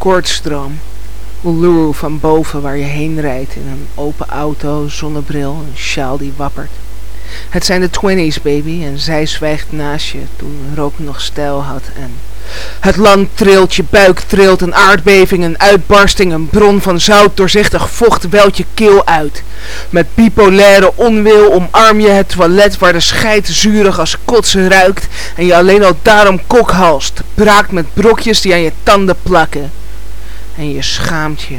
Kortstroom. Uluru van boven waar je heen rijdt in een open auto, zonnebril, een sjaal die wappert. Het zijn de twenties, baby, en zij zwijgt naast je toen rook nog stijl had en... Het land trilt, je buik trilt, een aardbeving, een uitbarsting, een bron van zout, doorzichtig vocht welt je keel uit. Met bipolaire onwil omarm je het toilet waar de scheid zurig als kotsen ruikt en je alleen al daarom kokhalst, braakt met brokjes die aan je tanden plakken. En je schaamt je